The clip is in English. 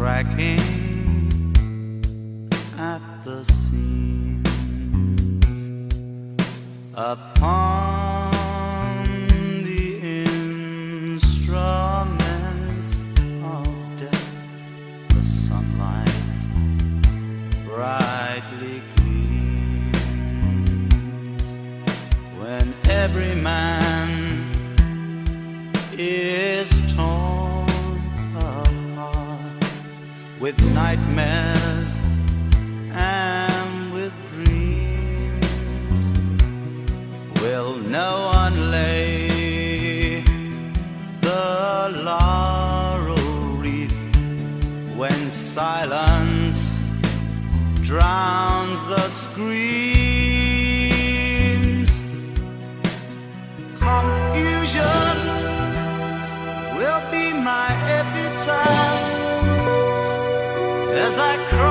cracking at the seams. Upon with nightmares and with dreams. Will no one lay the laurel wreath when silence drowns the screams? Come as I cry.